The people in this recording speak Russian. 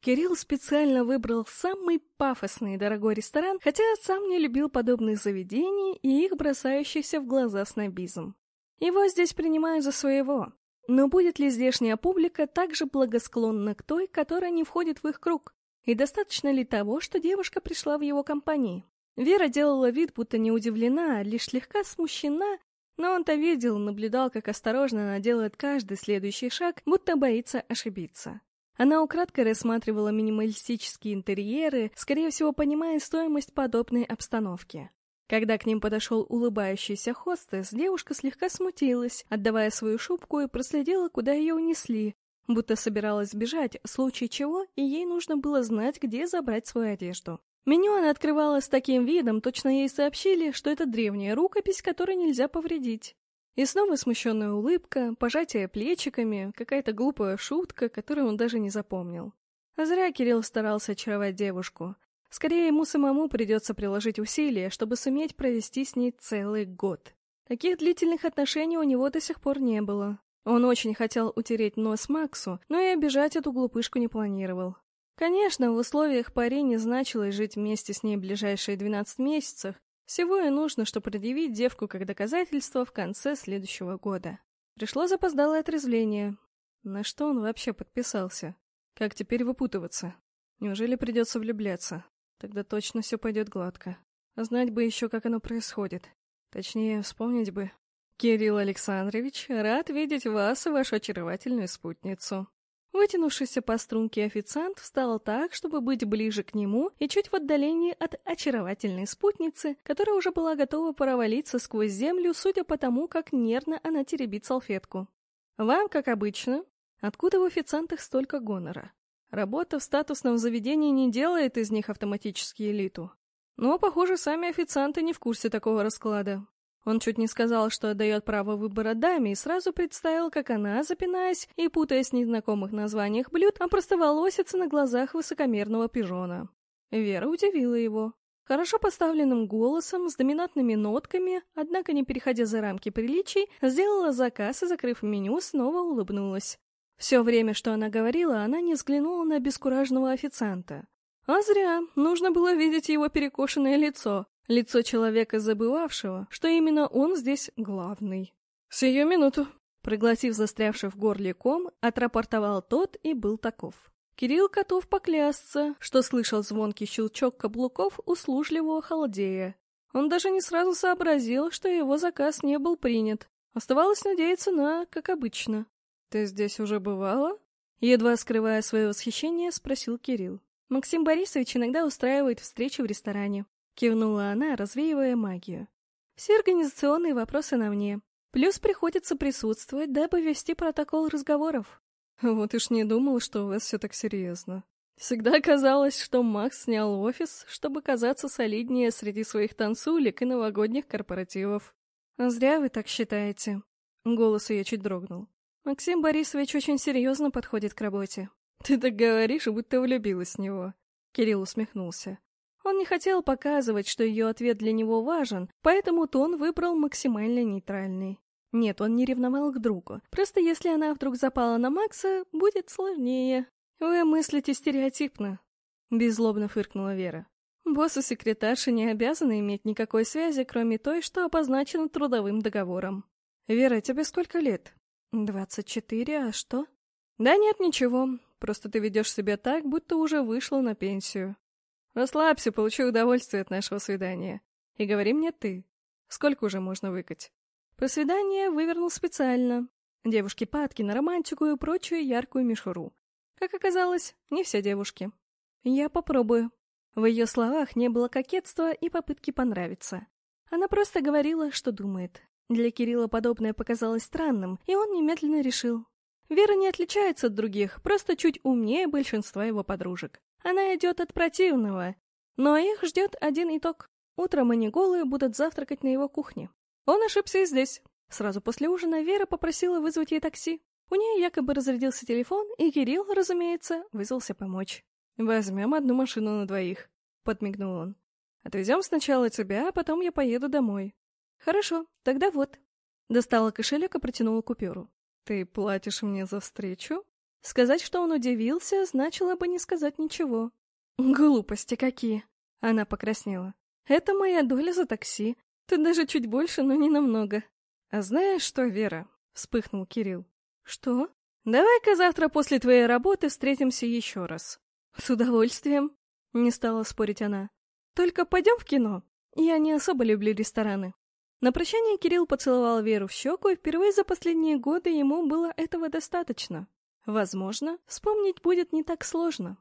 Кирилл специально выбрал самый пафосный и дорогой ресторан, хотя сам не любил подобных заведений и их бросающихся в глаза снобизм. Его здесь принимают за своего. Но будет ли здешняя публика также благосклонна к той, которая не входит в их круг? И достаточно ли того, что девушка пришла в его компании? Вера делала вид, будто не удивлена, а лишь слегка смущена, но он-то видел, наблюдал, как осторожно она делает каждый следующий шаг, будто боится ошибиться. Она украдкой рассматривала минималистические интерьеры, скорее всего, понимая стоимость подобной обстановки. Когда к ним подошел улыбающийся хостес, девушка слегка смутилась, отдавая свою шубку и проследила, куда ее унесли, будто собиралась сбежать, в случае чего и ей нужно было знать, где забрать свою одежду. Меню она открывала с таким видом, точно ей сообщили, что это древняя рукопись, которой нельзя повредить. И снова смущенная улыбка, пожатие плечиками, какая-то глупая шутка, которую он даже не запомнил. Зря Кирилл старался очаровать девушку. Скорее, ему самому придется приложить усилия, чтобы суметь провести с ней целый год. Таких длительных отношений у него до сих пор не было. Он очень хотел утереть нос Максу, но и обижать эту глупышку не планировал. Конечно, в условиях пари не значилось жить вместе с ней ближайшие 12 месяцев, всего и нужно, чтобы предъявить девку как доказательство в конце следующего года. Пришло запоздалое отрезвление. На что он вообще подписался? Как теперь выпутываться? Неужели придется влюбляться? Тогда точно все пойдет гладко. А знать бы еще, как оно происходит. Точнее, вспомнить бы. Кирилл Александрович, рад видеть вас и вашу очаровательную спутницу. Вытянувшийся по струнке официант встал так, чтобы быть ближе к нему и чуть в отдалении от очаровательной спутницы, которая уже была готова провалиться сквозь землю, судя по тому, как нервно она теребит салфетку. «Вам, как обычно. Откуда в официантах столько гонора? Работа в статусном заведении не делает из них автоматически элиту. Но, похоже, сами официанты не в курсе такого расклада. Он чуть не сказал, что отдает право выбора даме, и сразу представил, как она, запинаясь и путаясь в незнакомых названиях блюд, опростоволосится на глазах высокомерного пижона. Вера удивила его. Хорошо поставленным голосом, с доминантными нотками, однако не переходя за рамки приличий, сделала заказ и, закрыв меню, снова улыбнулась. Все время, что она говорила, она не взглянула на бескуражного официанта. А зря, нужно было видеть его перекошенное лицо. Лицо человека, забывавшего, что именно он здесь главный. «Сию минуту!» Проглотив застрявший в горле ком, отрапортовал тот и был таков. Кирилл готов поклясться, что слышал звонкий щелчок каблуков услужливого халдея. Он даже не сразу сообразил, что его заказ не был принят. Оставалось надеяться на, как обычно. «Ты здесь уже бывала?» Едва скрывая свое восхищение, спросил Кирилл. Максим Борисович иногда устраивает встречи в ресторане. Кивнула она, развеивая магию. Все организационные вопросы на мне. Плюс приходится присутствовать, дабы вести протокол разговоров. Вот уж не думал, что у вас все так серьезно. Всегда казалось, что Макс снял офис, чтобы казаться солиднее среди своих танцулек и новогодних корпоративов. Зря вы так считаете. Голос ее чуть дрогнул. Максим Борисович очень серьезно подходит к работе. Ты так говоришь, будто влюбилась в него. Кирилл усмехнулся. Он не хотел показывать, что ее ответ для него важен, поэтому тон выбрал максимально нейтральный. Нет, он не ревновал к другу. Просто если она вдруг запала на Макса, будет сложнее. Вы мыслите стереотипно. Беззлобно фыркнула Вера. Босс и секретарша не обязаны иметь никакой связи, кроме той, что обозначена трудовым договором. Вера, тебе сколько лет? Двадцать четыре, а что? Да нет, ничего. Просто ты ведешь себя так, будто уже вышла на пенсию. Расслабься, получи удовольствие от нашего свидания. И говори мне ты. Сколько уже можно выкать? Про свидание вывернул специально. Девушки падки на романтику и прочую яркую мишуру. Как оказалось, не все девушки. Я попробую. В ее словах не было кокетства и попытки понравиться. Она просто говорила, что думает. Для Кирилла подобное показалось странным, и он немедленно решил. Вера не отличается от других, просто чуть умнее большинства его подружек. Она идет от противного. Но их ждет один итог. Утром они голые будут завтракать на его кухне. Он ошибся и здесь. Сразу после ужина Вера попросила вызвать ей такси. У нее якобы разрядился телефон, и Кирилл, разумеется, вызвался помочь. «Возьмем одну машину на двоих», — подмигнул он. «Отвезем сначала тебя, а потом я поеду домой». «Хорошо, тогда вот». Достала кошелек и протянула купюру. «Ты платишь мне за встречу?» Сказать, что он удивился, значило бы не сказать ничего. Глупости какие. Она покраснела. Это моя доля за такси. Ты даже чуть больше, но не намного. А знаешь что, Вера? Вспыхнул Кирилл. Что? Давай-ка завтра после твоей работы встретимся еще раз. С удовольствием. Не стала спорить она. Только пойдем в кино. Я не особо люблю рестораны. На прощание Кирилл поцеловал Веру в щеку, и впервые за последние годы ему было этого достаточно. Возможно, вспомнить будет не так сложно.